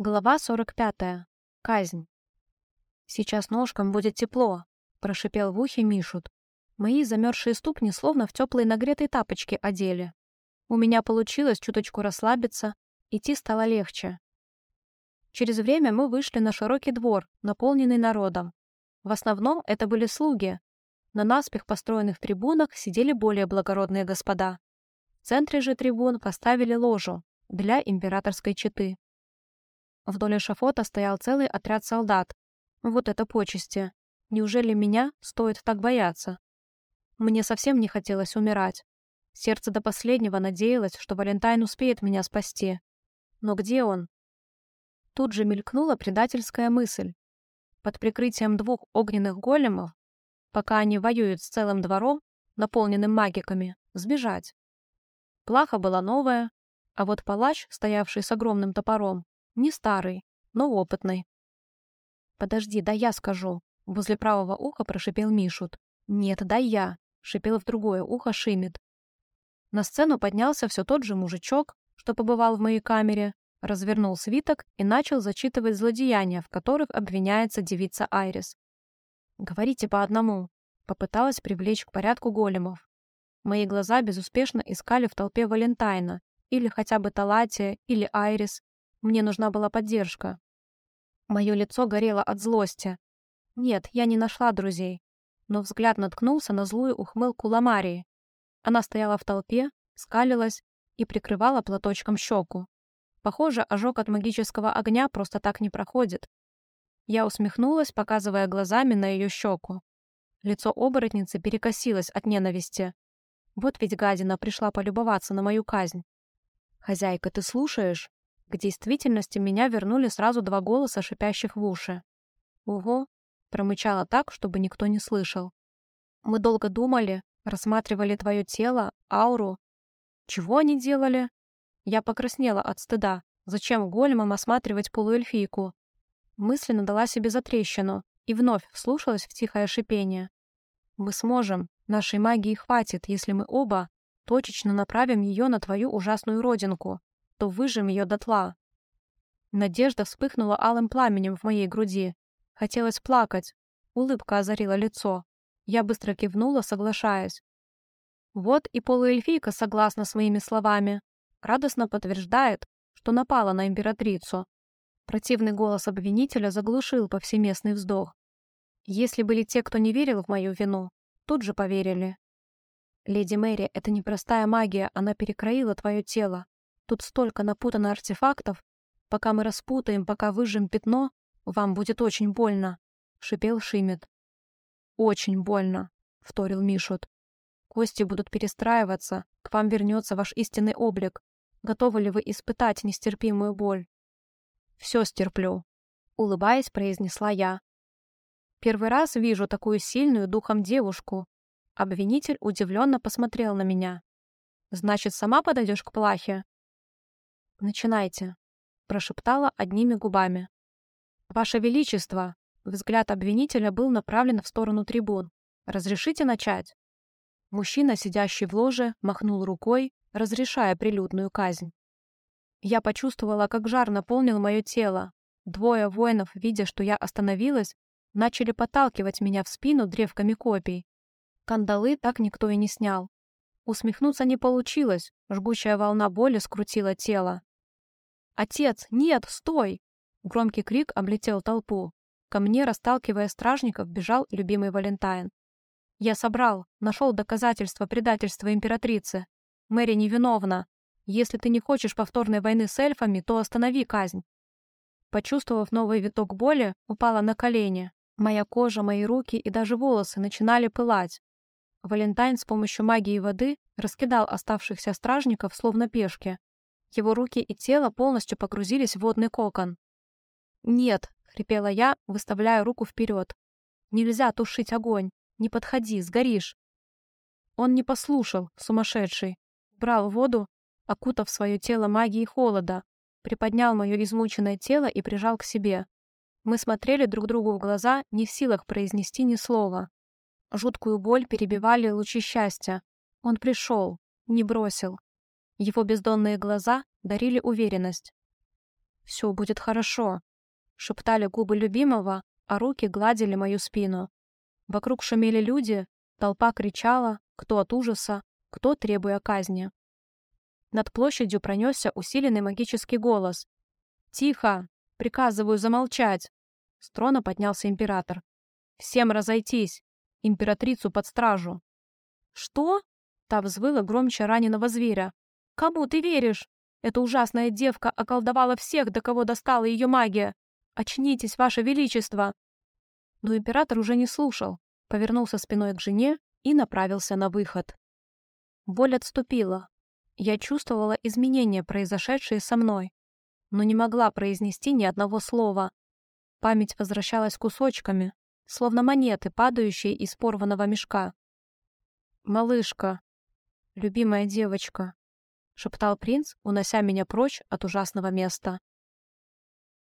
Глава 45. Казнь. «Сейчас ножкам будет тепло», — прошипел в ухе Мишут. Мои замерзшие ступни словно в теплые нагретые тапочки одели. У меня получилось чуточку расслабиться, идти стало легче. Через время мы вышли на широкий двор, наполненный народом. В основном это были слуги. На наспех построенных трибунах сидели более благородные господа. В центре же трибун поставили ложу для императорской четы. Вдоль эшафота стоял целый отряд солдат. Вот это почести. Неужели меня стоит так бояться? Мне совсем не хотелось умирать. Сердце до последнего надеялось, что Валентайн успеет меня спасти. Но где он? Тут же мелькнула предательская мысль. Под прикрытием двух огненных големов, пока они воюют с целым двором, наполненным магиками, сбежать. Плаха была новая, а вот палач, стоявший с огромным топором, не старый, но опытный. «Подожди, да я скажу», — возле правого уха прошипел Мишут. «Нет, да я», — шипел в другое ухо Шимит. На сцену поднялся все тот же мужичок, что побывал в моей камере, развернул свиток и начал зачитывать злодеяния, в которых обвиняется девица Айрис. «Говорите по одному», — попыталась привлечь к порядку големов. Мои глаза безуспешно искали в толпе Валентайна, или хотя бы Талатия, или Айрис, мне нужна была поддержка. Мое лицо горело от злости. Нет, я не нашла друзей. Но взгляд наткнулся на злую ухмылку Ламарии. Она стояла в толпе, скалилась и прикрывала платочком щеку. Похоже, ожог от магического огня просто так не проходит. Я усмехнулась, показывая глазами на ее щеку. Лицо оборотницы перекосилось от ненависти. Вот ведь гадина пришла полюбоваться на мою казнь. «Хозяйка, ты слушаешь?» К действительности меня вернули сразу два голоса, шипящих в уши. «Ого!» — промычала так, чтобы никто не слышал. «Мы долго думали, рассматривали твое тело, ауру. Чего они делали?» Я покраснела от стыда. Зачем големам осматривать полуэльфийку? Мысленно дала себе затрещину и вновь вслушалась в тихое шипение. «Мы сможем. Нашей магии хватит, если мы оба точечно направим ее на твою ужасную родинку то выжим ее дотла. Надежда вспыхнула алым пламенем в моей груди. Хотелось плакать. Улыбка озарила лицо. Я быстро кивнула, соглашаясь. Вот и полуэльфийка согласна с моими словами. Радостно подтверждает, что напала на императрицу. Противный голос обвинителя заглушил повсеместный вздох. Если были те, кто не верил в мою вину, тут же поверили. «Леди Мэри, это не простая магия, она перекроила твое тело. Тут столько напутано артефактов. Пока мы распутаем, пока выжжем пятно, вам будет очень больно», — шипел Шимет. «Очень больно», — вторил Мишут. «Кости будут перестраиваться, к вам вернется ваш истинный облик. Готовы ли вы испытать нестерпимую боль?» «Все стерплю», — улыбаясь, произнесла я. «Первый раз вижу такую сильную духом девушку». Обвинитель удивленно посмотрел на меня. «Значит, сама подойдешь к плахе?» «Начинайте», — прошептала одними губами. «Ваше Величество!» Взгляд обвинителя был направлен в сторону трибун. «Разрешите начать?» Мужчина, сидящий в ложе, махнул рукой, разрешая прилюдную казнь. Я почувствовала, как жар наполнил мое тело. Двое воинов, видя, что я остановилась, начали подталкивать меня в спину древками копий. Кандалы так никто и не снял. Усмехнуться не получилось, жгучая волна боли скрутила тело. «Отец, нет, стой!» Громкий крик облетел толпу. Ко мне, расталкивая стражников, бежал любимый Валентайн. «Я собрал, нашел доказательства предательства императрицы. Мэри невиновна. Если ты не хочешь повторной войны с эльфами, то останови казнь». Почувствовав новый виток боли, упала на колени. Моя кожа, мои руки и даже волосы начинали пылать. Валентайн с помощью магии воды раскидал оставшихся стражников, словно пешки. Его руки и тело полностью погрузились в водный кокон. «Нет!» — хрипела я, выставляя руку вперед. «Нельзя тушить огонь! Не подходи, сгоришь!» Он не послушал, сумасшедший. Брал воду, окутав свое тело магией холода, приподнял мое измученное тело и прижал к себе. Мы смотрели друг другу в глаза, не в силах произнести ни слова. Жуткую боль перебивали лучи счастья. Он пришел, не бросил. Его бездонные глаза дарили уверенность. Все будет хорошо», — шептали губы любимого, а руки гладили мою спину. Вокруг шумели люди, толпа кричала, кто от ужаса, кто требуя казни. Над площадью пронесся усиленный магический голос. «Тихо! Приказываю замолчать!» С трона поднялся император. «Всем разойтись! Императрицу под стражу!» «Что?» Та взвыла громче раненого зверя. «Кому ты веришь? Эта ужасная девка околдовала всех, до кого достала ее магия! Очнитесь, ваше величество!» Но император уже не слушал, повернулся спиной к жене и направился на выход. Боль отступила. Я чувствовала изменения, произошедшие со мной, но не могла произнести ни одного слова. Память возвращалась кусочками, словно монеты, падающие из порванного мешка. «Малышка, любимая девочка», — шептал принц, унося меня прочь от ужасного места.